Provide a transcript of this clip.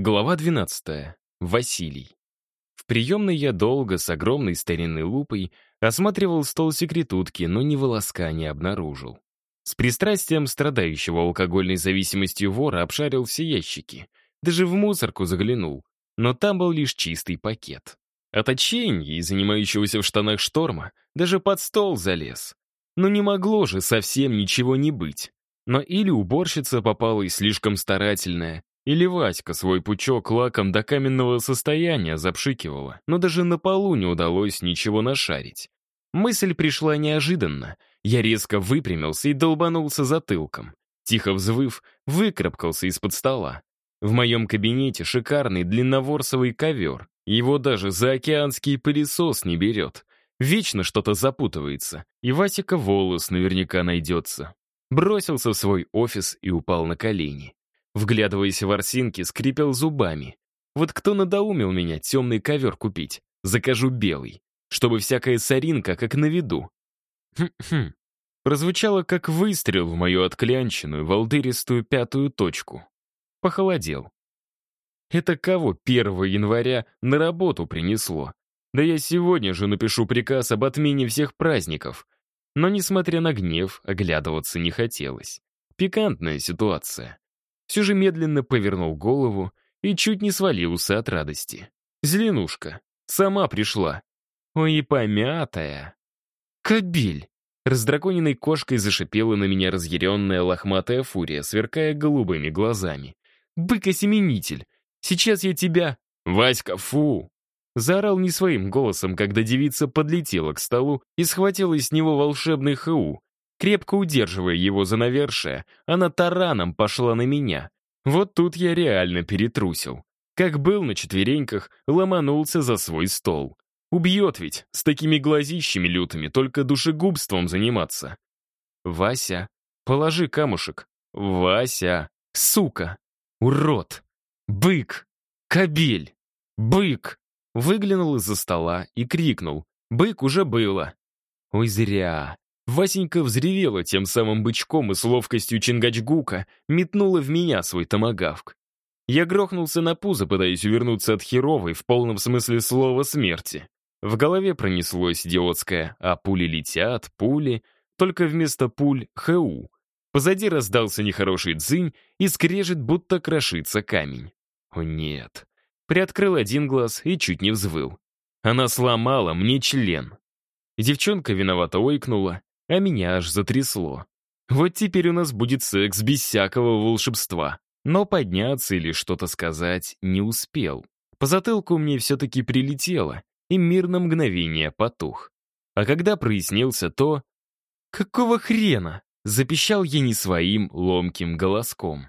Глава 12. Василий. В приемной я долго, с огромной старинной лупой, осматривал стол секретутки, но ни волоска не обнаружил. С пристрастием страдающего алкогольной зависимостью вора обшарил все ящики. Даже в мусорку заглянул, но там был лишь чистый пакет. От отчаяния и занимающегося в штанах шторма даже под стол залез. Но не могло же совсем ничего не быть. Но или уборщица попалась слишком старательная, или Васька свой пучок лаком до каменного состояния запшикивала, но даже на полу не удалось ничего нашарить. Мысль пришла неожиданно. Я резко выпрямился и долбанулся затылком. Тихо взвыв, выкрапкался из-под стола. В моем кабинете шикарный длинноворсовый ковер. Его даже заокеанский пылесос не берет. Вечно что-то запутывается, и Васика волос наверняка найдется. Бросился в свой офис и упал на колени. Вглядываясь в ворсинки, скрипел зубами. Вот кто надоумил меня темный ковер купить? Закажу белый, чтобы всякая соринка как на Хм-хм. Прозвучало как выстрел в мою отклянченную, волдыристую пятую точку. Похолодел. Это кого 1 января на работу принесло? Да я сегодня же напишу приказ об отмене всех праздников. Но, несмотря на гнев, оглядываться не хотелось. Пикантная ситуация все же медленно повернул голову и чуть не свалился от радости. Зеленушка. Сама пришла. Ой, и помятая. Кабель. Раздраконенной кошкой зашипела на меня разъяренная лохматая фурия, сверкая голубыми глазами. «Бык-осеменитель! Сейчас я тебя...» «Васька, фу!» Заорал не своим голосом, когда девица подлетела к столу и схватила с него волшебный ХУ, Крепко удерживая его за навершие, она тараном пошла на меня. Вот тут я реально перетрусил. Как был на четвереньках, ломанулся за свой стол. Убьет ведь, с такими глазищами лютыми, только душегубством заниматься. Вася, положи камушек. Вася, сука, урод, бык, кобель, бык. Выглянул из-за стола и крикнул. Бык уже было. Ой, зря. Васенька взревела тем самым бычком и с ловкостью Чингачгука метнула в меня свой томагавк. Я грохнулся на пузо, пытаясь увернуться от херовой в полном смысле слова смерти. В голове пронеслось идиотское «а пули летят, пули», только вместо пуль — «ХУ». Позади раздался нехороший дзынь и скрежет, будто крошится камень. О нет. Приоткрыл один глаз и чуть не взвыл. Она сломала мне член. девчонка виновато ойкнула, а меня аж затрясло. Вот теперь у нас будет секс без всякого волшебства. Но подняться или что-то сказать не успел. По затылку мне все-таки прилетело, и мир на мгновение потух. А когда прояснился то... «Какого хрена?» — запищал я не своим ломким голоском.